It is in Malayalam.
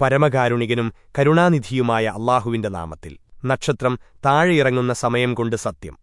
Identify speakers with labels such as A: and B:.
A: പരമകാരുണികനും കരുണാനിധിയുമായ അള്ളാഹുവിന്റെ നാമത്തിൽ. നക്ഷത്രം താഴെയിറങ്ങുന്ന സമയം കൊണ്ട് സത്യം.